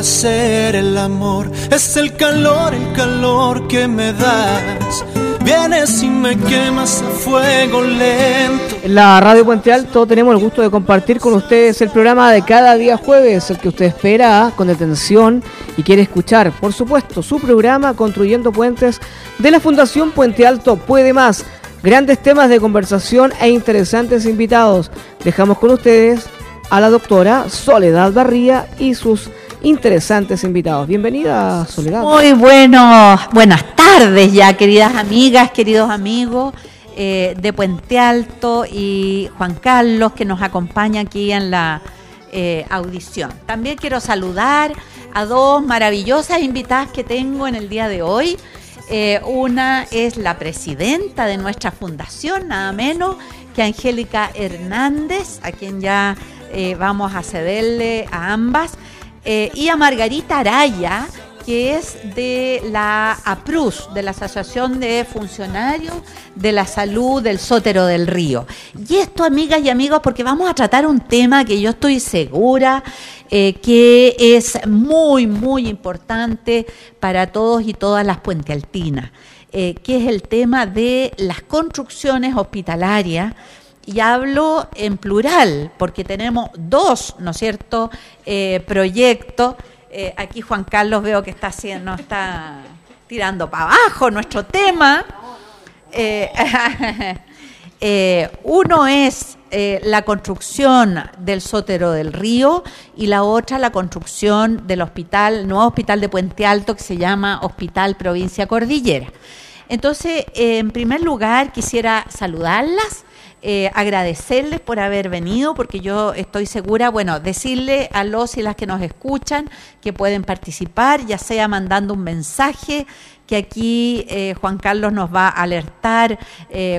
hacer el amor. Es el calor, el calor que me das. Vienes y me quemas a fuego lento. En la Radio Puente Alto tenemos el gusto de compartir con ustedes el programa de cada día jueves, el que usted espera con atención y quiere escuchar. Por supuesto, su programa Construyendo Puentes de la Fundación Puente Alto Puede Más. Grandes temas de conversación e interesantes invitados. Dejamos con ustedes a la doctora Soledad Barría y sus interesantes invitados. Bienvenida, Soledad. Muy bueno, buenas tardes ya, queridas amigas, queridos amigos eh, de Puente Alto y Juan Carlos que nos acompaña aquí en la eh, audición. También quiero saludar a dos maravillosas invitadas que tengo en el día de hoy. Eh, una es la presidenta de nuestra fundación, nada menos que Angélica Hernández, a quien ya vamos a cederle a ambas, eh, y a Margarita Araya, que es de la APRUS, de la Asociación de Funcionarios de la Salud del Sótero del Río. Y esto, amigas y amigos, porque vamos a tratar un tema que yo estoy segura eh, que es muy, muy importante para todos y todas las puentealtinas, eh, que es el tema de las construcciones hospitalarias. Y hablo en plural, porque tenemos dos, ¿no es cierto?, eh, proyectos. aquí Juan Carlos veo que está haciendo, está tirando para abajo nuestro tema. uno es eh, la construcción del Sótero del Río y la otra la construcción del hospital, nuevo hospital de Puente Alto que se llama Hospital Provincia Cordillera. Entonces, en primer lugar, quisiera saludarlas. Eh, agradecerles por haber venido, porque yo estoy segura, bueno, decirle a los y las que nos escuchan que pueden participar, ya sea mandando un mensaje, que aquí eh, Juan Carlos nos va a alertar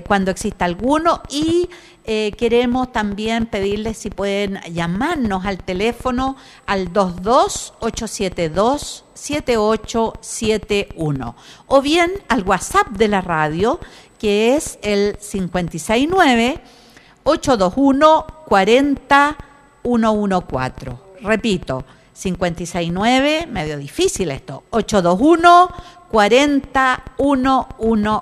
cuando exista alguno, y eh, queremos también pedirles si pueden llamarnos al teléfono al 22-872-7871 o bien al WhatsApp de la radio que es el 569-821-40114. Repito, 569, medio difícil esto, 821-40114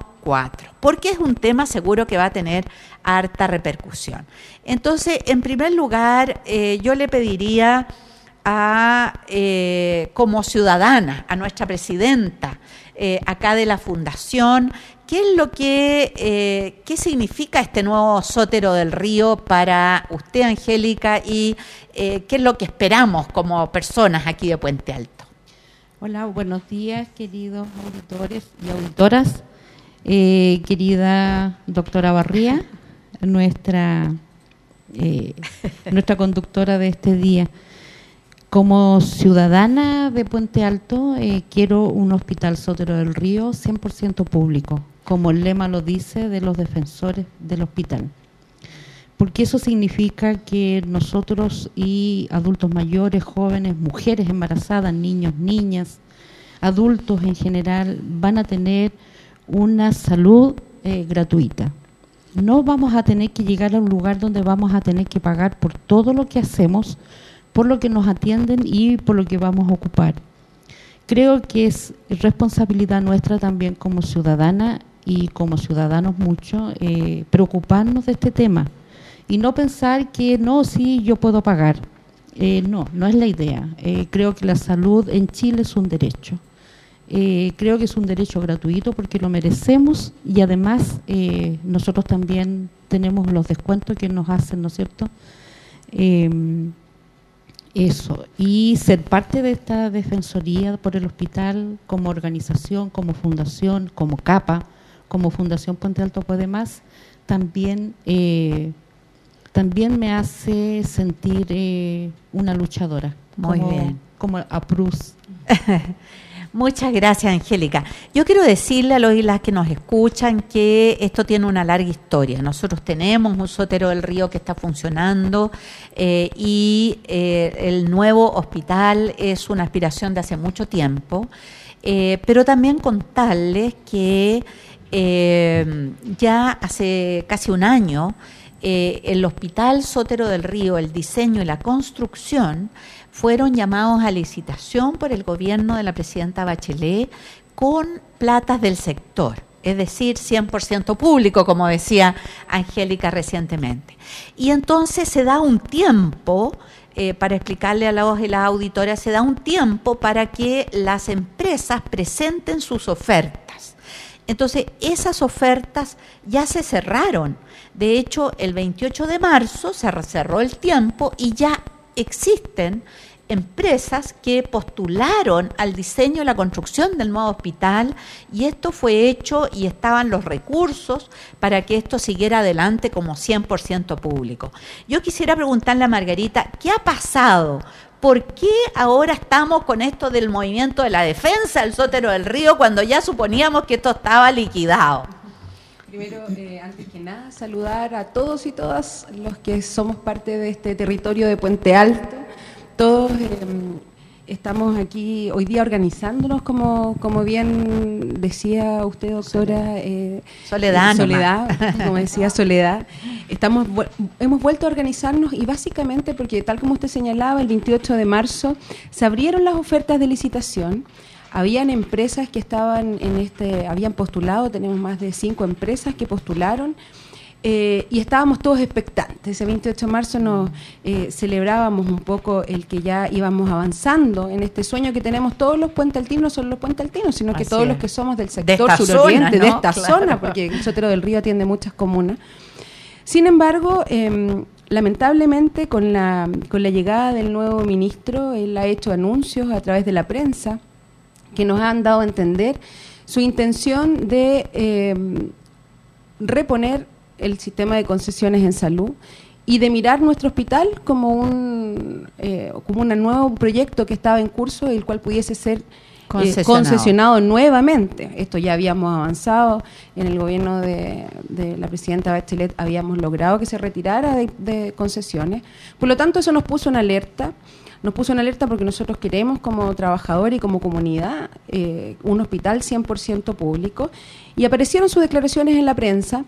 porque es un tema seguro que va a tener harta repercusión. Entonces, en primer lugar, eh, yo le pediría a, eh, como ciudadana, a nuestra presidenta eh, acá de la Fundación, ¿qué es lo que, qué significa este nuevo Sótero del Río para usted, Angélica, y qué es lo que esperamos como personas aquí de Puente Alto? Hola, buenos días, queridos auditores y auditoras. Eh, querida doctora Barría, nuestra, eh, nuestra conductora de este día. Como ciudadana de Puente Alto, eh, quiero un hospital Sotero del Río 100% público, como el lema lo dice de los defensores del hospital. Porque eso significa que nosotros y adultos mayores, jóvenes, mujeres embarazadas, niños, niñas, adultos en general, van a tener una salud eh, gratuita. No vamos a tener que llegar a un lugar donde vamos a tener que pagar por todo lo que hacemos, por lo que nos atienden y por lo que vamos a ocupar. Creo que es responsabilidad nuestra también como ciudadana y como ciudadanos mucho eh, preocuparnos de este tema y no pensar que no, sí, yo puedo pagar. Eh, no, no es la idea. creo que la salud en Chile es un derecho. Eh, creo que es un derecho gratuito porque lo merecemos y además eh, nosotros también tenemos los descuentos que nos hacen, ¿no es cierto? Em, eso, y ser parte de esta defensoría por el hospital como organización, como fundación, como capa, como Fundación Puente Alto Puede Más, también, eh, también me hace sentir una luchadora. Muy bien. Como a Prus. Muchas gracias, Angélica. Yo quiero decirle a los y las que nos escuchan que esto tiene una larga historia. Nosotros tenemos un sotero del río que está funcionando eh, y eh, el nuevo hospital es una aspiración de hace mucho tiempo, eh, pero también contarles que ya hace casi un año el Hospital Sotero del Río, el diseño y la construcción fueron llamados a licitación por el gobierno de la presidenta Bachelet con platas del sector, es decir, 100% público, como decía Angélica recientemente. Y entonces se da un tiempo eh, para explicarle a voz y las auditoras, se da un tiempo para que las empresas presenten sus ofertas. Entonces, esas ofertas ya se cerraron. De hecho, el 28 de marzo se cerró el tiempo y ya existen empresas que postularon al diseño y la construcción del nuevo hospital y esto fue hecho y estaban los recursos para que esto siguiera adelante como 100% público. Yo quisiera preguntarle a Margarita, ¿qué ha pasado? ¿Por qué ahora estamos con esto del movimiento de la defensa del sótero del río cuando ya suponíamos que esto estaba liquidado? Primero, eh, antes que nada, saludar a todos y todas los que somos parte de este territorio de Puente Alto todos em, estamos aquí hoy día organizándonos, como, como bien decía usted, doctora. Eh, Soledad. Soledad, como decía Soledad. Estamos, hemos vuelto a organizarnos y básicamente porque, tal como usted señalaba, el 28 de marzo se abrieron las ofertas de licitación. Habían empresas que estaban en este, habían postulado, tenemos más de cinco empresas que postularon eh, y estábamos todos expectantes. Ese 28 de marzo nos eh, celebrábamos un poco el que ya íbamos avanzando en este sueño que tenemos todos los puentaltinos, no solo los puentaltinos, sino que todos los que somos del sector suroriente, de esta zona, porque el Sotero del Río atiende muchas comunas. Sin embargo, em, lamentablemente con la, con la llegada del nuevo ministro, él ha hecho anuncios a través de la prensa que nos han dado a entender su intención de em, reponer el sistema de concesiones en salud y de mirar nuestro hospital como un, eh, como un nuevo proyecto que estaba en curso, el cual pudiese ser concesionado. nuevamente. Esto ya habíamos avanzado en el gobierno de, la presidenta Bachelet, habíamos logrado que se retirara de, concesiones. Por lo tanto, eso nos puso en alerta. Nos puso en alerta porque nosotros queremos como trabajador y como comunidad eh, un hospital 100% público y aparecieron sus declaraciones en la prensa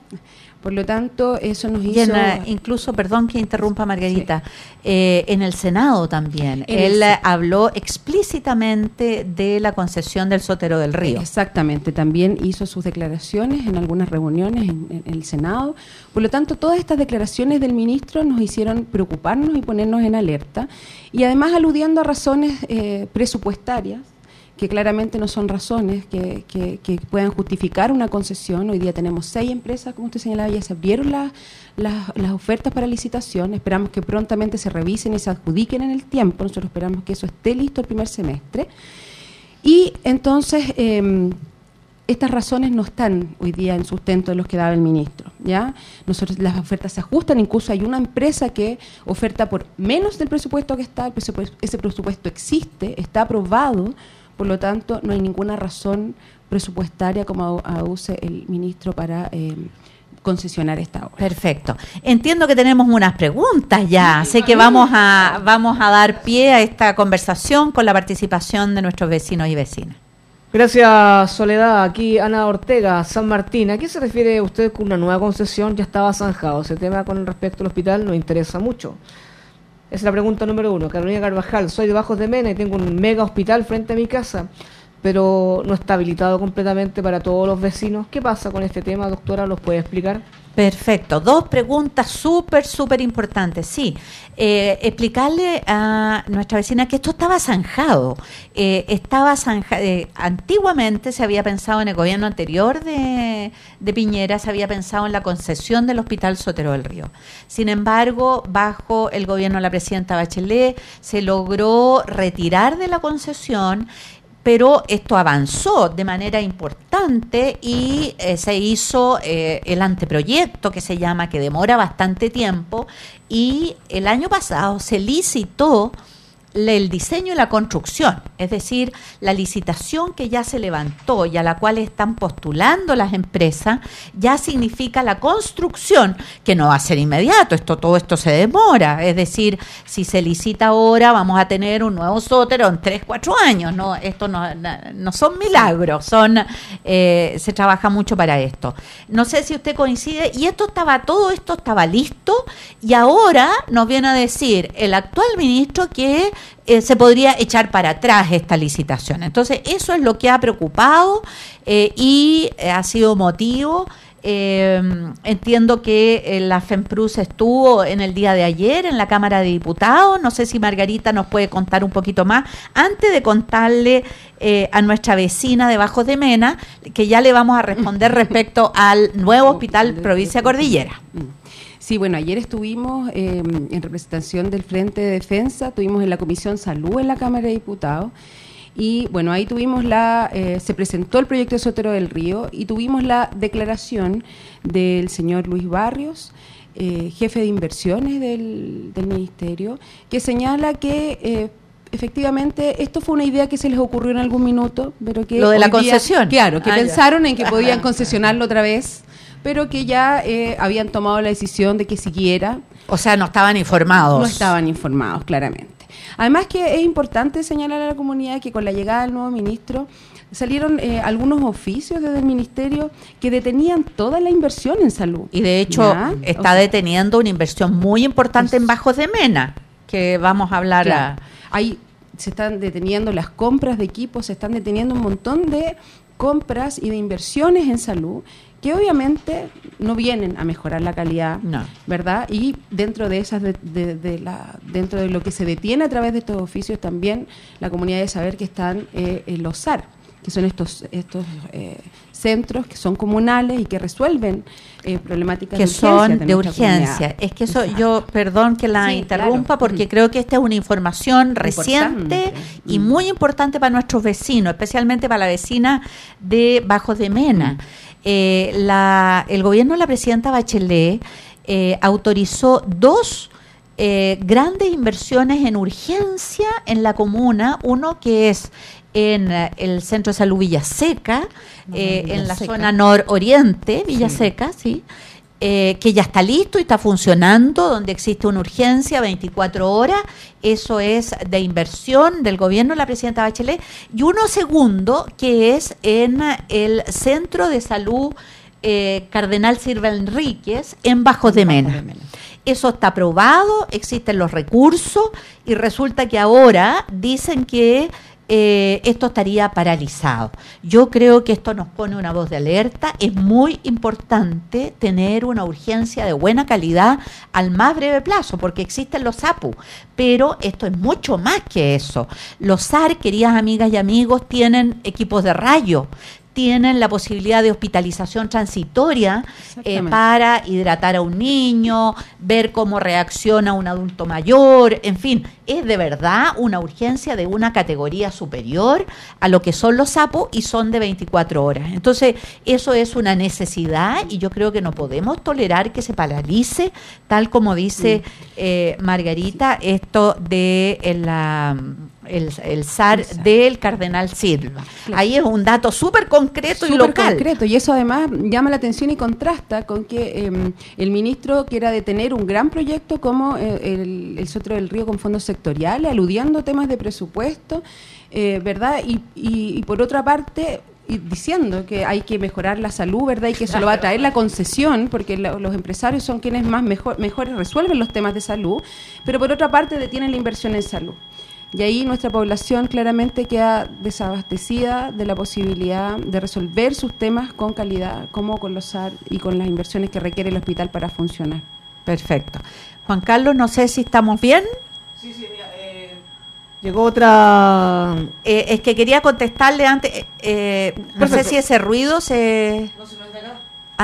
por lo tanto, eso nos hizo... incluso, perdón que interrumpa Margarita, eh, en el Senado también. Él habló explícitamente de la concesión del Sotero del Río. Exactamente, también hizo sus declaraciones en algunas reuniones en, el Senado. Por lo tanto, todas estas declaraciones del ministro nos hicieron preocuparnos y ponernos en alerta. Y además aludiendo a razones eh, presupuestarias que claramente no son razones que, puedan justificar una concesión. Hoy día tenemos seis empresas, como usted señalaba, ya se abrieron las ofertas para licitación. Esperamos que prontamente se revisen y se adjudiquen en el tiempo. Nosotros esperamos que eso esté listo el primer semestre. Y entonces, em, estas razones no están hoy día en sustento de los que daba el ministro. ¿ya? Nosotros Las ofertas se ajustan, incluso hay una empresa que oferta por menos del presupuesto que está, ese presupuesto existe, está aprobado por lo tanto, no hay ninguna razón presupuestaria como aduce el ministro para eh, concesionar esta obra. Perfecto. Entiendo que tenemos unas preguntas ya, sé que vamos a, vamos a dar pie a esta conversación con la participación de nuestros vecinos y vecinas. Gracias, Soledad. Aquí Ana Ortega, San Martín. ¿A qué se refiere usted con una nueva concesión? Ya estaba zanjado. Ese tema con respecto al hospital nos interesa mucho. Es la pregunta número uno. Carolina Carvajal, soy de Bajos de Mena y tengo un mega hospital frente a mi casa, pero no está habilitado completamente para todos los vecinos. ¿Qué pasa con este tema, doctora? ¿Los puede explicar? Perfecto, dos preguntas súper, súper importantes. Sí, eh, explicarle a nuestra vecina que esto estaba zanjado. Eh, estaba zanjado. Eh, antiguamente se había pensado en el gobierno anterior de, de, Piñera, se había pensado en la concesión del Hospital Sotero del Río. Sin embargo, bajo el gobierno de la presidenta Bachelet, se logró retirar de la concesión pero esto avanzó de manera importante y eh, se hizo eh, el anteproyecto que se llama, que demora bastante tiempo, y el año pasado se licitó el diseño y la construcción, es decir, la licitación que ya se levantó y a la cual están postulando las empresas, ya significa la construcción, que no va a ser inmediato, esto todo esto se demora, es decir, si se licita ahora vamos a tener un nuevo sótero en 3, 4 años, no esto no, no son milagros, son eh, se trabaja mucho para esto. No sé si usted coincide y esto estaba todo esto estaba listo y ahora nos viene a decir el actual ministro que eh, se podría echar para atrás esta licitación. Entonces, eso es lo que ha preocupado eh, y eh, ha sido motivo eh, entiendo que la FEMPRUS estuvo en el día de ayer en la Cámara de Diputados. No sé si Margarita nos puede contar un poquito más. Antes de contarle eh, a nuestra vecina de Bajos de Mena, que ya le vamos a responder respecto al nuevo hospital Provincia Cordillera. Sí, bueno, ayer estuvimos eh, en representación del Frente de Defensa, estuvimos en la Comisión Salud en la Cámara de Diputados y bueno, ahí tuvimos la, eh, se presentó el proyecto de Sotero del Río y tuvimos la declaración del señor Luis Barrios, eh, jefe de inversiones del, del ministerio, que señala que eh, efectivamente esto fue una idea que se les ocurrió en algún minuto, pero que Lo de la día- concesión. claro, que Ah, ya. pensaron en que podían concesionarlo otra vez, pero que ya eh, habían tomado la decisión de que siguiera O sea, no estaban informados. no estaban informados, claramente. Además que es importante señalar a la comunidad que con la llegada del nuevo ministro salieron eh, algunos oficios desde el ministerio que detenían toda la inversión en salud. Y de hecho ¿Ya? está O sea, deteniendo una inversión muy importante en Bajos de Mena, que vamos a hablar claro, a- ahí se están deteniendo las compras de equipos, se están deteniendo un montón de compras y de inversiones en salud que obviamente no vienen a mejorar la calidad, No. ¿verdad? Y dentro de esas de, de- de la dentro de lo que se detiene a través de estos oficios también la comunidad debe saber que están eh, en los SAR, que son estos estos eh, centros que son comunales y que resuelven eh, problemáticas que de urgencia son de urgencia. comunidad. Es que eso, Exacto. yo, perdón que la Sí, interrumpa, claro. porque creo que esta es una información reciente Importante. y Mm. muy importante para nuestros vecinos, especialmente para la vecina de Bajos de Mena. Mm. Eh, la, el gobierno de la presidenta Bachelet eh, autorizó dos eh, grandes inversiones en urgencia en la comuna, uno que es en eh, el Centro de Salud Villaseca, eh, en la zona nororiente, Villaseca, sí, eh, que ya está listo y está funcionando, donde existe una urgencia 24 horas, eso es de inversión del gobierno de la presidenta Bachelet, y uno segundo que es en el Centro de Salud eh, Cardenal Silva Enríquez en Bajos de Mena. Eso está aprobado, existen los recursos y resulta que ahora dicen que eh, esto estaría paralizado. Yo creo que esto nos pone una voz de alerta. Es muy importante tener una urgencia de buena calidad al más breve plazo, porque existen los APU, pero esto es mucho más que eso. Los SAR, queridas amigas y amigos, tienen equipos de rayo, tienen la posibilidad de hospitalización transitoria eh, para hidratar a un niño, ver cómo reacciona un adulto mayor, en fin, es de verdad una urgencia de una categoría superior a lo que son los sapos y son de 24 horas. Entonces, eso es una necesidad y yo creo que no podemos tolerar que se paralice, tal como dice eh, Margarita, esto de eh, la... El, el del Cardenal Silva. Claro. Ahí es un dato súper concreto y Súper local. concreto y eso además llama la atención y contrasta con que eh, el ministro quiera detener un gran proyecto como eh, el, el Sotro del Río con fondos sectoriales, aludiendo temas de presupuesto, eh, ¿verdad? Y, y- y por otra parte y diciendo que hay que mejorar la salud, ¿verdad? Y que eso lo va a traer la concesión, porque lo- los empresarios son quienes más mejor, mejores resuelven los temas de salud, pero por otra parte detienen la inversión en salud. Y ahí nuestra población claramente queda desabastecida de la posibilidad de resolver sus temas con calidad, como con los SAR y con las inversiones que requiere el hospital para funcionar. Perfecto. Juan Carlos, no sé si estamos bien. Llegó otra. Eh, es que quería contestarle antes. eh, eh, no sé si ese ruido se.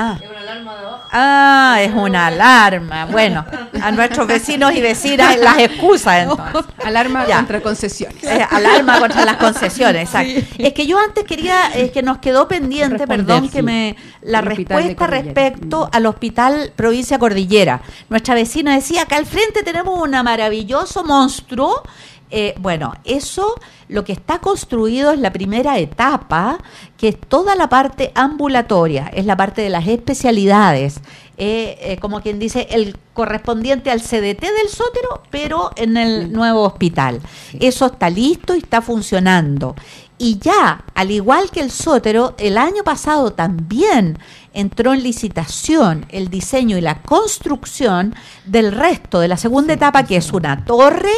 Ah. Es una alarma de abajo. Ah, es una alarma. Bueno, a nuestros vecinos y vecinas las excusas entonces. Alarma Ya. contra concesiones. Eh, alarma contra las concesiones, exacto. Es que yo antes quería, es que nos quedó pendiente, Responder, perdón, que me la El respuesta Cordillera. respecto al hospital provincia Cordillera. Nuestra vecina decía, acá al frente tenemos un maravilloso monstruo. Eh, bueno, eso lo que está construido es la primera etapa, que es toda la parte ambulatoria, es la parte de las especialidades, eh, eh, como quien dice, el correspondiente al CDT del sótero, pero en el nuevo hospital. Eso está listo y está funcionando. Y ya, al igual que el sótero, el año pasado también entró en licitación el diseño y la construcción del resto de la segunda etapa, que es una torre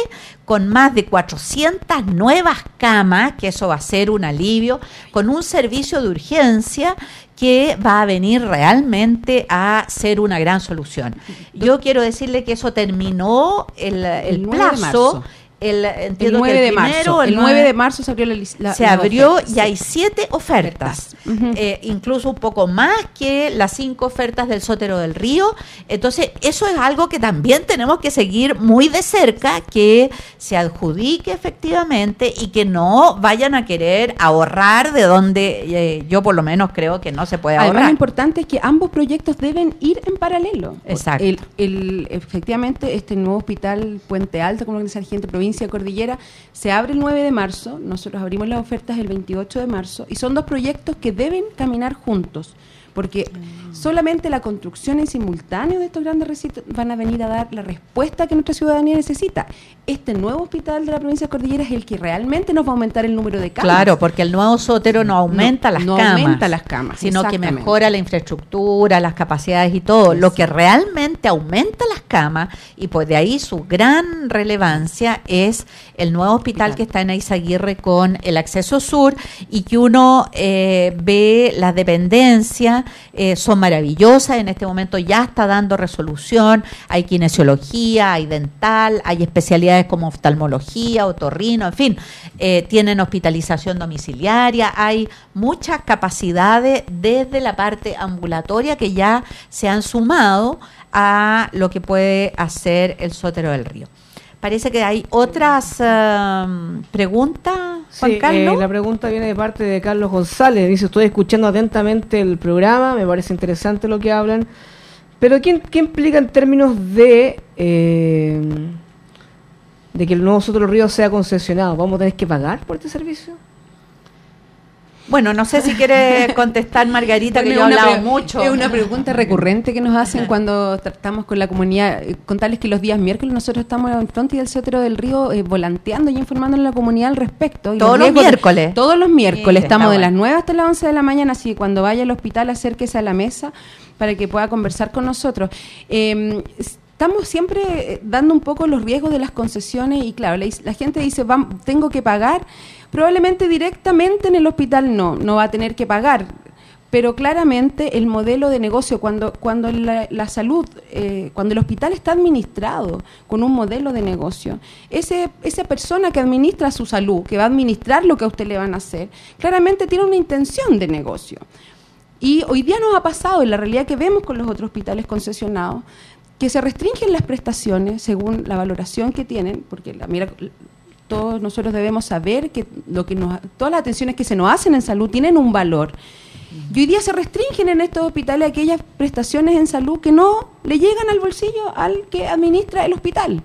con más de 400 nuevas camas, que eso va a ser un alivio, con un servicio de urgencia que va a venir realmente a ser una gran solución. Yo quiero decirle que eso terminó el, el, plazo el, entiendo 9 de marzo. El 9 de marzo se abrió la, Se abrió y hay siete ofertas, eh, incluso un poco más que las cinco ofertas del Sótero del Río. Entonces, eso es algo que también tenemos que seguir muy de cerca, que se adjudique efectivamente y que no vayan a querer ahorrar de donde eh, yo por lo menos creo que no se puede ahorrar. Además, lo importante es que ambos proyectos deben ir en paralelo. Exacto. El, efectivamente, este nuevo hospital Puente Alto, como lo dice el gente provincia, Cordillera, se abre el 9 de marzo, nosotros abrimos las ofertas el 28 de marzo, y son dos proyectos que deben caminar juntos porque solamente la construcción en simultáneo de estos grandes recintos van a venir a dar la respuesta que nuestra ciudadanía necesita. Este nuevo hospital de la provincia de Cordillera es el que realmente nos va a aumentar el número de camas. Claro, porque el nuevo sótero no aumenta las no camas. aumenta las camas, sino que mejora la infraestructura, las capacidades y todo. Lo que realmente aumenta las camas, y pues de ahí su gran relevancia, es el nuevo hospital que está en Aizaguirre con el acceso sur y que uno eh, ve las dependencias eh, son maravillosas, en este momento ya está dando resolución, hay kinesiología, hay dental, hay especialidades como oftalmología, otorrino, en fin, eh, tienen hospitalización domiciliaria, hay muchas capacidades desde la parte ambulatoria que ya se han sumado a lo que puede hacer el Sótero del Río. Parece que hay otras um, preguntas, Juan sí, Carlos. Eh, la pregunta viene de parte de Carlos González. Dice, estoy escuchando atentamente el programa, me parece interesante lo que hablan. Pero ¿qué, qué implica en términos de, eh, de que el nuevo Soto Río sea concesionado? ¿Vamos a tener que pagar por este servicio? Bueno, no sé si quiere contestar Margarita, que yo he hablado mucho. Es una pregunta recurrente que nos hacen cuando tratamos con la comunidad. Eh, contarles que los días miércoles nosotros estamos en Fronti del Sotero del Río eh, volanteando y informando a la comunidad al respecto. todos los, miércoles. Todos los miércoles. estamos de las 9 hasta las 11 de la mañana, así que cuando vaya al hospital acérquese a la mesa para que pueda conversar con nosotros. Eh, estamos siempre eh, dando un poco los riesgos de las concesiones y claro, la, gente dice, tengo que pagar Probablemente directamente en el hospital no, no va a tener que pagar, pero claramente el modelo de negocio, cuando, cuando la, salud, eh, cuando el hospital está administrado con un modelo de negocio, ese, esa persona que administra su salud, que va a administrar lo que a usted le van a hacer, claramente tiene una intención de negocio. Y hoy día nos ha pasado, en la realidad que vemos con los otros hospitales concesionados, que se restringen las prestaciones según la valoración que tienen, porque la, mira, todos nosotros debemos saber que, lo que nos, todas las atenciones que se nos hacen en salud tienen un valor. Y hoy día se restringen en estos hospitales aquellas prestaciones en salud que no le llegan al bolsillo al que administra el hospital.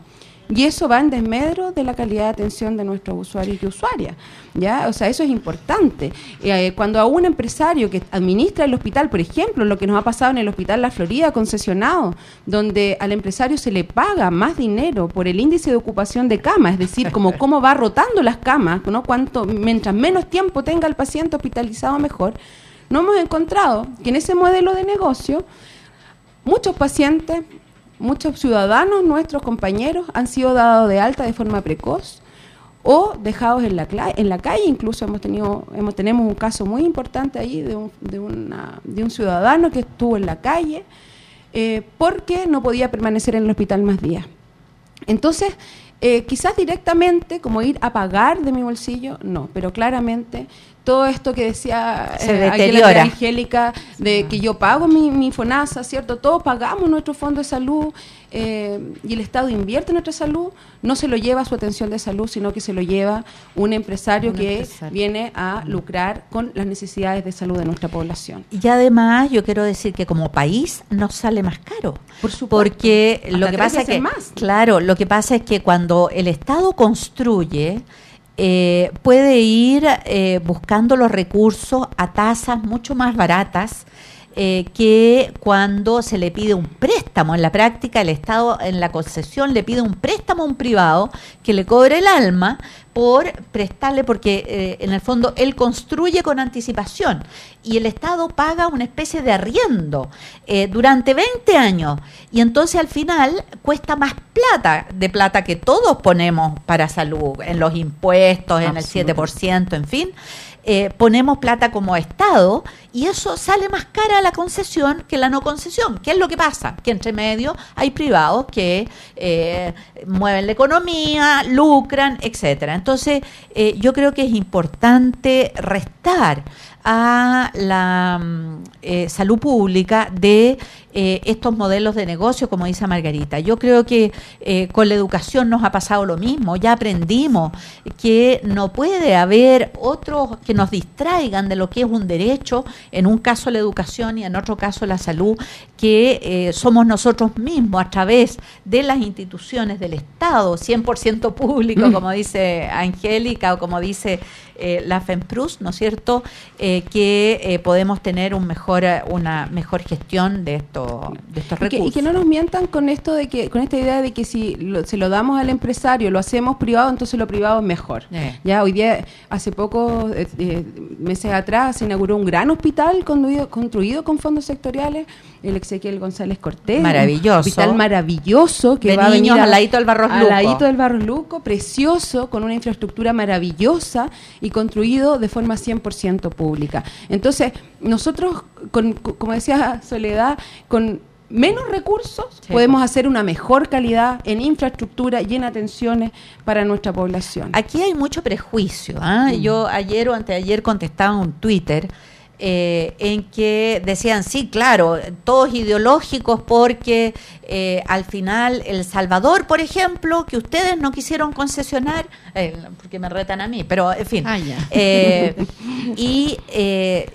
Y eso va en desmedro de la calidad de atención de nuestros usuarios y usuarias. ¿ya? O sea, eso es importante. Eh, cuando a un empresario que administra el hospital, por ejemplo, lo que nos ha pasado en el Hospital La Florida concesionado, donde al empresario se le paga más dinero por el índice de ocupación de camas, es decir, como cómo va rotando las camas, ¿no? Cuanto, mientras menos tiempo tenga el paciente hospitalizado, mejor. No hemos encontrado que en ese modelo de negocio muchos pacientes muchos ciudadanos, nuestros compañeros, han sido dados de alta de forma precoz o dejados en la, en la calle. Incluso hemos tenido, hemos, tenemos un caso muy importante ahí de un, de, un ciudadano que estuvo en la calle eh, porque no podía permanecer en el hospital más días. Entonces, eh, quizás directamente, como ir a pagar de mi bolsillo, no, pero claramente todo esto que decía eh, Angélica, de que yo pago mi, mi, FONASA, ¿cierto? Todos pagamos nuestro fondo de salud eh, y el Estado invierte en nuestra salud, no se lo lleva a su atención de salud, sino que se lo lleva un empresario que viene a lucrar con las necesidades de salud de nuestra población. Y además, yo quiero decir que como país nos sale más caro. Por supuesto. Porque lo que pasa es que, más. claro, lo que pasa es que cuando el Estado construye, eh, puede ir eh, buscando los recursos a tasas mucho más baratas eh, que cuando se le pide un préstamo. En la práctica, el Estado en la concesión le pide un préstamo a un privado que le cobre el alma por prestarle, porque eh, en el fondo él construye con anticipación y el Estado paga una especie de arriendo eh, durante 20 años y entonces al final cuesta más plata, de plata que todos ponemos para salud, en los impuestos, en el 7%, en fin. Eh, ponemos plata como Estado y eso sale más cara a la concesión que la no concesión. ¿Qué es lo que pasa? Que entre medio hay privados que eh, mueven la economía, lucran, etcétera. Entonces, eh, yo creo que es importante restar a la mm, salud pública de eh, estos modelos de negocio, como dice Margarita. Yo creo que eh, con la educación nos ha pasado lo mismo, ya aprendimos que no puede haber otros que nos distraigan de lo que es un derecho, en un caso la educación y en otro caso la salud, que somos nosotros mismos a través de las instituciones del Estado, 100% público, mm. como dice Angélica o como dice eh, la FEMPRUS, ¿no es cierto?, eh, que eh, podemos tener un mejor, una mejor gestión de, esto, de estos recursos. Y que, no nos mientan con esto de que, con esta idea de que si se lo damos al empresario, lo hacemos privado, entonces lo privado es mejor. Ya hoy día, hace poco, meses atrás, se inauguró un gran hospital construido, construido con fondos sectoriales el Ezequiel González Cortés. Maravilloso. hospital maravilloso que va a venir al ladito del Barros Luco. Al ladito del Barros Luco, precioso, con una infraestructura maravillosa y construido de forma 100% pública. Entonces, nosotros, con, como decía Soledad, con menos recursos podemos hacer una mejor calidad en infraestructura y en atenciones para nuestra población. Aquí hay mucho prejuicio. ¿ah? Mm. Yo ayer o anteayer contestaba un Twitter eh, en que decían, sí, claro, todos ideológicos porque eh, al final El Salvador, por ejemplo, que ustedes no quisieron concesionar, eh, porque me retan a mí, pero en fin. Ah, y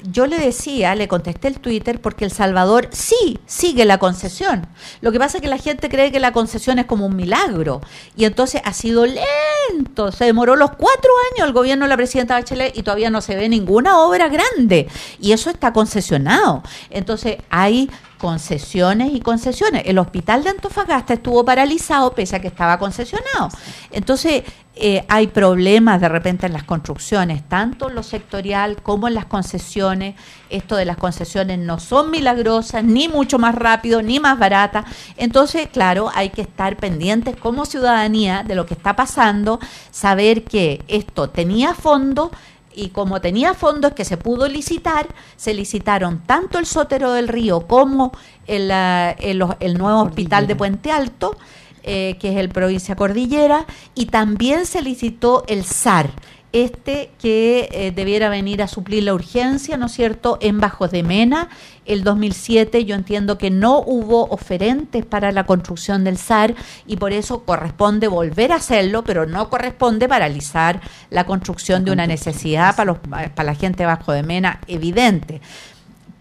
yo le decía, le contesté el Twitter, porque El Salvador sí sigue la concesión. Lo que pasa es que la gente cree que la concesión es como un milagro, y entonces ha sido lento, se demoró los cuatro años el gobierno de la presidenta Bachelet y todavía no se ve ninguna obra grande y eso está concesionado. Entonces hay concesiones y concesiones. El hospital de Antofagasta estuvo paralizado pese a que estaba concesionado. Entonces, eh, hay problemas de repente en las construcciones, tanto en lo sectorial como en las concesiones. Esto de las concesiones no son milagrosas, ni mucho más rápido, ni más baratas. Entonces, claro, hay que estar pendientes como ciudadanía de lo que está pasando, saber que esto tenía fondo, y como tenía fondos que se pudo licitar, se licitaron tanto el Sotero del Río como el, el, nuevo hospital de Puente Alto, eh, que es el provincia Cordillera, y también se licitó el SAR, este que eh, debiera venir a suplir la urgencia, ¿no es cierto?, en Bajos de Mena. El 2007 yo entiendo que no hubo oferentes para la construcción del SAR y por eso corresponde volver a hacerlo, pero no corresponde paralizar la construcción de una necesidad para, los, para la gente de Bajo de Mena evidente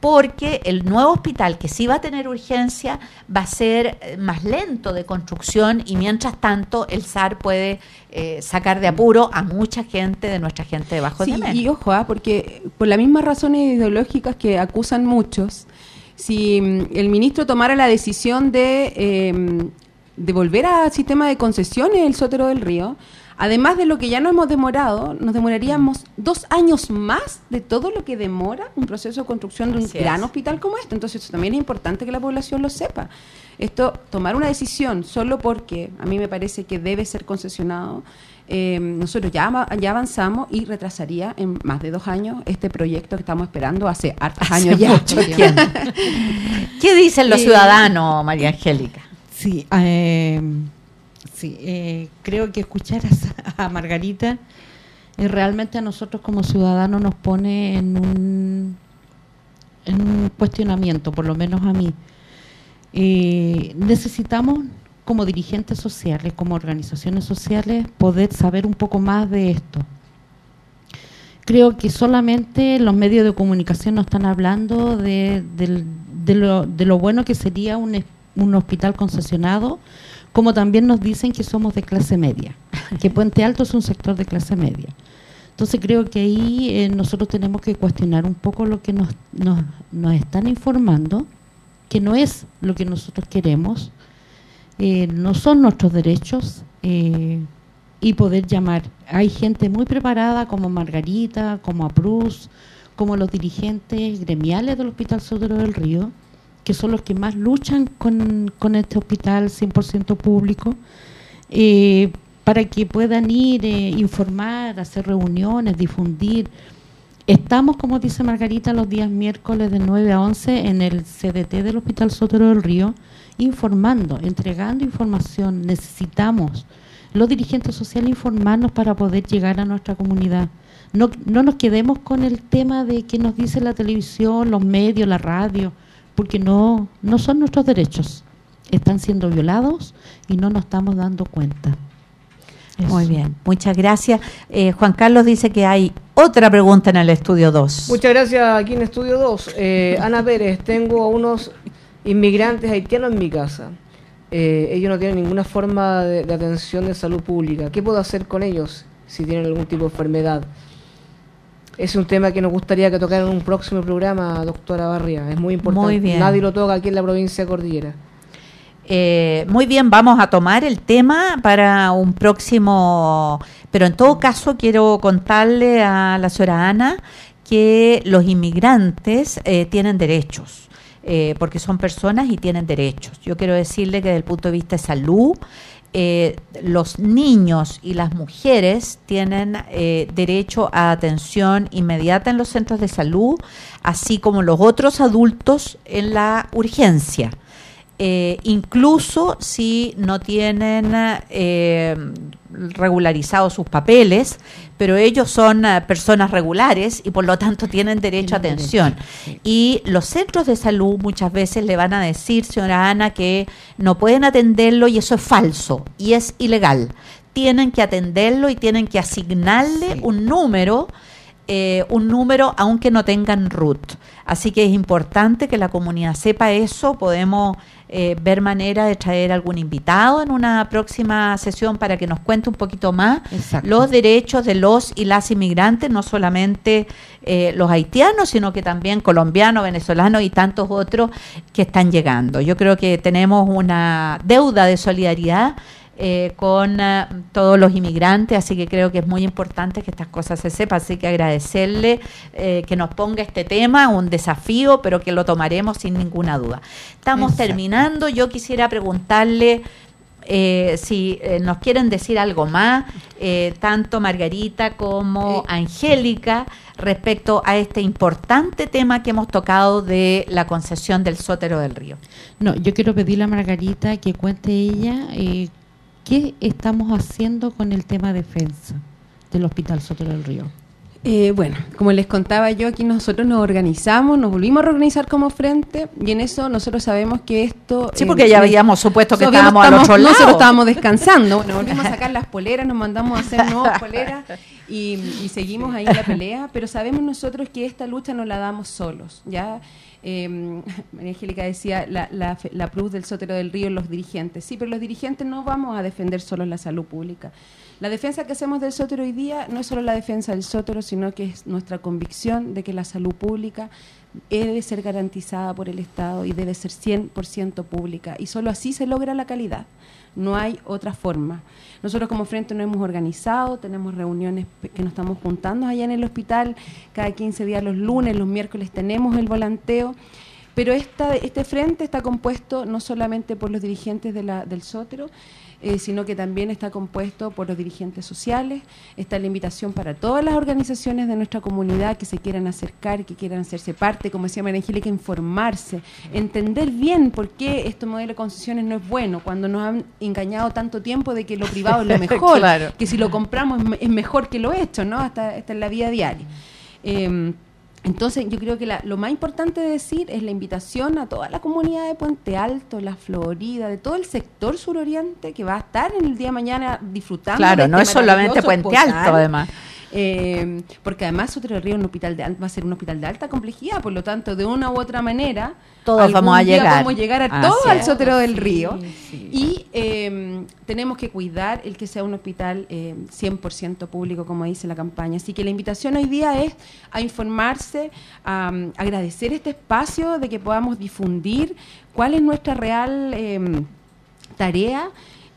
porque el nuevo hospital que sí va a tener urgencia va a ser eh, más lento de construcción y mientras tanto el SAR puede eh, sacar de apuro a mucha gente de nuestra gente de Bajo sí, de Y ojo, ah, porque por las mismas razones ideológicas que acusan muchos, si mm, el ministro tomara la decisión de, eh, de volver al sistema de concesiones el Sotero del Río, Además de lo que ya no hemos demorado, nos demoraríamos dos años más de todo lo que demora un proceso de construcción de un gran hospital como este. Entonces, eso también es importante que la población lo sepa. Esto, tomar una decisión solo porque a mí me parece que debe ser concesionado, eh, nosotros ya, ya avanzamos y retrasaría en más de dos años este proyecto que estamos esperando hace hartos años ya. ¿Qué dicen los eh, ciudadanos, María Angélica? Sí, eh, Sí, eh, creo que escuchar a, Margarita eh, realmente a nosotros como ciudadanos nos pone en un, en un cuestionamiento, por lo menos a mí. Eh, necesitamos como dirigentes sociales, como organizaciones sociales, poder saber un poco más de esto. Creo que solamente los medios de comunicación nos están hablando de, lo, de lo, bueno que sería un, un hospital concesionado, como también nos dicen que somos de clase media, que Puente Alto es un sector de clase media. Entonces creo que ahí eh, nosotros tenemos que cuestionar un poco lo que nos, nos, están informando, que no es lo que nosotros queremos, eh, no son nuestros derechos, eh, y poder llamar. Hay gente muy preparada como Margarita, como Aprus, como los dirigentes gremiales del Hospital Sotero del Río, que son los que más luchan con, este hospital 100% público, eh, para que puedan ir, eh, informar, hacer reuniones, difundir. Estamos, como dice Margarita, los días miércoles de 9 a 11 en el CDT del Hospital Sotero del Río, informando, entregando información. Necesitamos los dirigentes sociales informarnos para poder llegar a nuestra comunidad. No, no nos quedemos con el tema de qué nos dice la televisión, los medios, la radio, porque no, no son nuestros derechos. Están siendo violados y no nos estamos dando cuenta. Muy bien, muchas gracias. Eh, Juan Carlos dice que hay otra pregunta en el estudio 2. Muchas gracias aquí en estudio 2. Eh, Ana Pérez, tengo unos inmigrantes haitianos en mi casa. Eh, ellos no tienen ninguna forma de, de, atención de salud pública. ¿Qué puedo hacer con ellos si tienen algún tipo de enfermedad? Es un tema que nos gustaría que tocara en un próximo programa, doctora Barria. Es muy importante. Muy bien. Nadie lo toca aquí en la provincia de Cordillera. Eh, muy bien, vamos a tomar el tema para un próximo, pero en todo caso quiero contarle a la señora Ana que los inmigrantes eh, tienen derechos. Eh, porque son personas y tienen derechos. Yo quiero decirle que desde el punto de vista de salud, eh, los niños y las mujeres tienen eh, derecho a atención inmediata en los centros de salud, así como los otros adultos en la urgencia. Eh, incluso si no tienen eh, regularizados sus papeles, pero ellos son eh, personas regulares y por lo tanto tienen derecho a atención. Y los centros de salud muchas veces le van a decir, señora Ana, que no pueden atenderlo y eso es falso y es ilegal. Tienen que atenderlo y tienen que asignarle Sí. un número eh, un número aunque no tengan root. Así que es importante que la comunidad sepa eso. Podemos eh, ver manera de traer algún invitado en una próxima sesión para que nos cuente un poquito más Exacto. los derechos de los y las inmigrantes, no solamente eh, los haitianos, sino que también colombianos, venezolanos y tantos otros que están llegando. Yo creo que tenemos una deuda de solidaridad eh, con eh, todos los inmigrantes, así que creo que es muy importante que estas cosas se sepan, así que agradecerle eh, que nos ponga este tema, un desafío, pero que lo tomaremos sin ninguna duda. Estamos Exacto. terminando, yo quisiera preguntarle eh, si eh, nos quieren decir algo más, eh, tanto Margarita como Eh. Angélica, respecto a este importante tema que hemos tocado de la concesión del Sótero del Río. No, yo quiero pedirle a Margarita que cuente ella eh, qué estamos haciendo con el tema defensa del Hospital Sotero del Río. Eh, bueno, como les contaba yo, aquí nosotros nos organizamos, nos volvimos a reorganizar como frente y en eso nosotros sabemos que esto... Sí, eh, porque ya habíamos supuesto que Nosotros estábamos al otro lado. Nosotros estábamos descansando. Bueno, volvimos a sacar las poleras, nos mandamos a hacer nuevas poleras y, y seguimos ahí en la pelea. Pero sabemos nosotros que esta lucha no la damos solos. Ya eh, María Angélica decía la, la, la cruz del sótero del río, los dirigentes. Sí, pero los dirigentes no vamos a defender solo la salud pública. La defensa que hacemos del sótero hoy día no es solo la defensa del sótero, sino que es nuestra convicción de que la salud pública debe ser garantizada por el Estado y debe ser 100% pública. Y solo así se logra la calidad. No hay otra forma. Nosotros como frente nos hemos organizado, tenemos reuniones que nos estamos juntando allá en el hospital, cada 15 días los lunes, los miércoles tenemos el volanteo. Pero esta, este frente está compuesto no solamente por los dirigentes de la, del Sótero, eh, sino que también está compuesto por los dirigentes sociales. Está la invitación para todas las organizaciones de nuestra comunidad que se quieran acercar, que quieran hacerse parte, como decía María Angélica, informarse, entender bien por qué este modelo de concesiones no es bueno, cuando nos han engañado tanto tiempo de que lo privado es lo mejor, Claro. que si lo compramos es mejor que lo hecho, ¿no? Hasta, hasta en la vida diaria. Eh, entonces, yo creo que la- lo más importante de decir es la invitación a toda la comunidad de Puente Alto, la Florida, de todo el sector suroriente que va a estar en el día de mañana disfrutando. Claro, de no este es solamente Puente Alto, además. Eh, porque además Sotero del Río es un hospital de, va a ser un hospital de alta complejidad, por lo tanto, de una u otra manera, Todos vamos a llegar. A Así todos al. Sotero del Río. Y eh, tenemos que cuidar el que sea un hospital eh, 100% público, como dice la campaña. Así que la invitación hoy día es a informarse, a um, agradecer este espacio de que podamos difundir cuál es nuestra real eh, tarea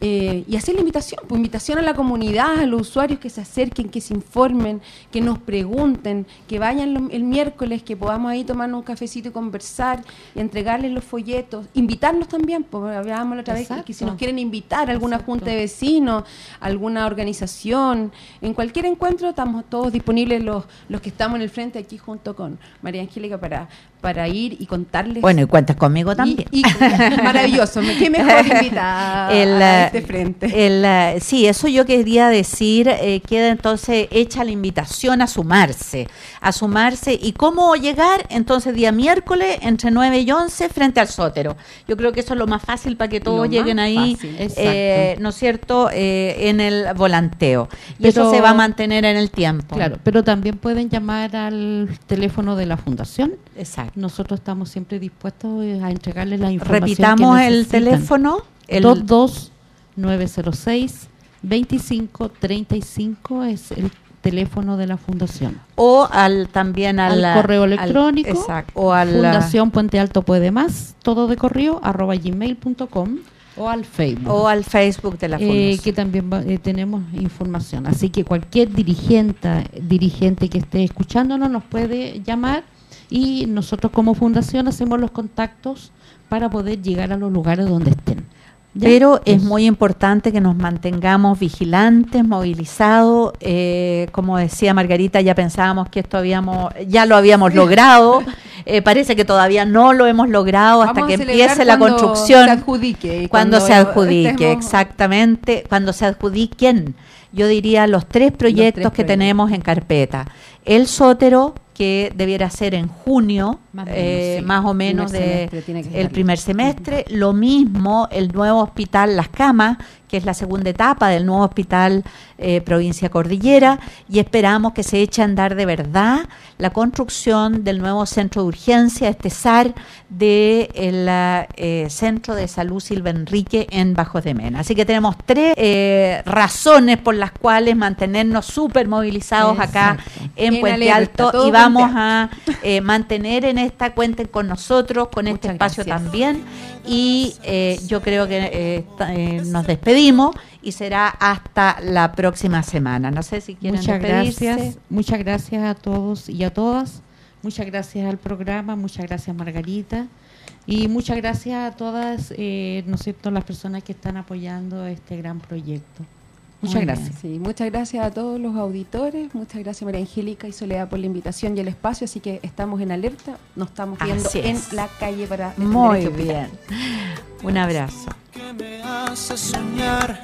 eh, y hacer la invitación, pues invitación a la comunidad, a los usuarios que se acerquen, que se informen, que nos pregunten, que vayan el miércoles, que podamos ahí tomar un cafecito y conversar y entregarles los folletos, invitarnos también, porque hablábamos la otra vez que, si nos quieren invitar a alguna junta de vecinos, alguna organización, en cualquier encuentro estamos todos disponibles los, los que estamos en el frente aquí junto con María Angélica para, para ir y contarles. Bueno, y cuentas conmigo también. maravilloso, qué mejor invitada de frente. El, eh, sí, eso yo quería decir, eh, queda entonces hecha la invitación a sumarse, a sumarse. ¿Y cómo llegar? Entonces, día miércoles, entre 9 y 11, frente al sótero. Yo creo que eso es lo más fácil para que todos lleguen ahí, eh, ¿no es cierto?, en el volanteo. Y eso se va a mantener en el tiempo. Claro, pero también pueden llamar al teléfono de la fundación. Exacto. Nosotros estamos siempre dispuestos a entregarles la información. Repitamos el teléfono. El 22 906 2535 es el teléfono de la fundación. O al también al, correo electrónico. exacto, o al Fundación Puente Alto Puede Más, todo de correo, arroba gmail.com o al Facebook. O al Facebook de la eh, Fundación. que también eh, tenemos información. Así que cualquier dirigente, dirigente que esté escuchándonos nos puede llamar y nosotros como fundación hacemos los contactos para poder llegar a los lugares donde estén. Pero es muy importante que nos mantengamos vigilantes, movilizados. Eh, como decía Margarita, ya pensábamos que esto habíamos, ya lo habíamos logrado. Eh, parece que todavía no lo hemos logrado hasta que empiece la construcción. Se adjudique, cuando, se adjudique, exactamente. Cuando se adjudiquen, yo diría los tres proyectos que tenemos en carpeta. El sótero, que debiera ser en junio, más, o menos eh, de el primer semestre. Lo mismo el nuevo hospital Las Camas, que es la segunda etapa del nuevo hospital eh, provincia Cordillera, y esperamos que se eche a andar de verdad la construcción del nuevo centro de urgencia, este SAR, del de eh, Centro de Salud Silva Enrique en Bajos de Mena. Así que tenemos tres eh, razones por las cuales mantenernos súper movilizados acá en, Puente Alto y vamos a mantener en esta, cuenta con nosotros, con este espacio también. Y yo creo que nos despedimos y será hasta la próxima semana. No sé si quieren Muchas gracias, muchas gracias a todos y a todas. Muchas gracias al programa, muchas gracias Margarita y muchas gracias a todas, eh, ¿no cierto?, las personas que están apoyando este gran proyecto. Muchas gracias. sí, muchas gracias a todos los auditores, muchas gracias María Angélica y Soledad por la invitación y el espacio, así que estamos en alerta, nos estamos viendo en la calle para... Muy bien, un abrazo. me hace soñar.